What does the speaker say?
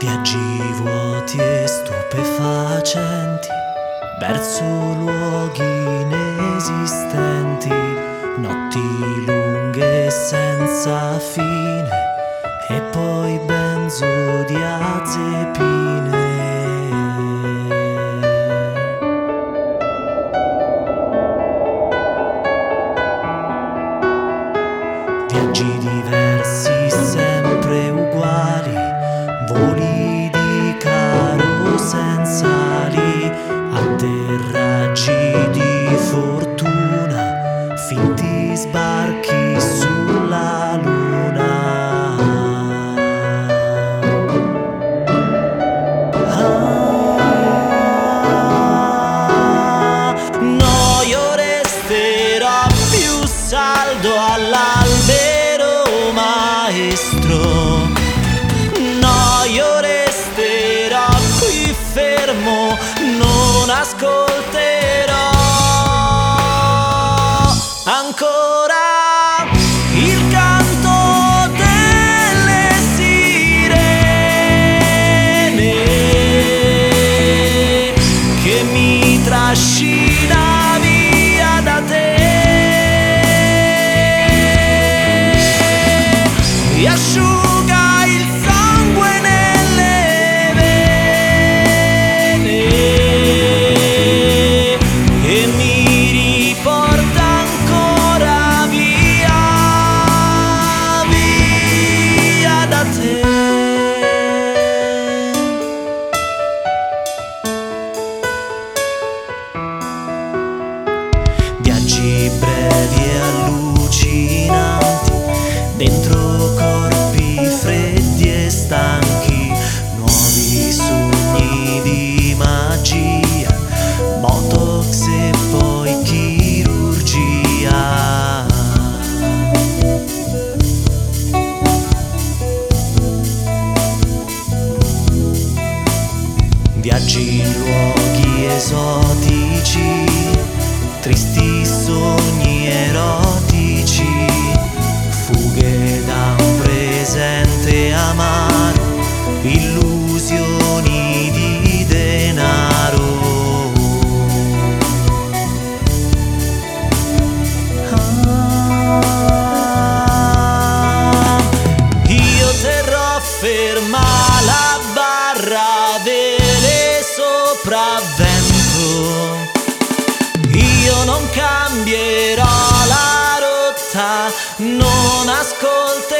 Viaggi vuoti e stupefacenti verso luoghi inesistenti, notti lunghe senza fine e poi benzodiazepine. Viaggi diversi sempre uguali senza lì atterraggi di fortuna, finti sbarchi sulla luna. Ah, no, io resterò più saldo alla ascolterò ancora il canto delle sirene che mi trascina via da te Viaggi in luoghi esotici, tristi sogni erotici, cambierò la rotta, non ascolterò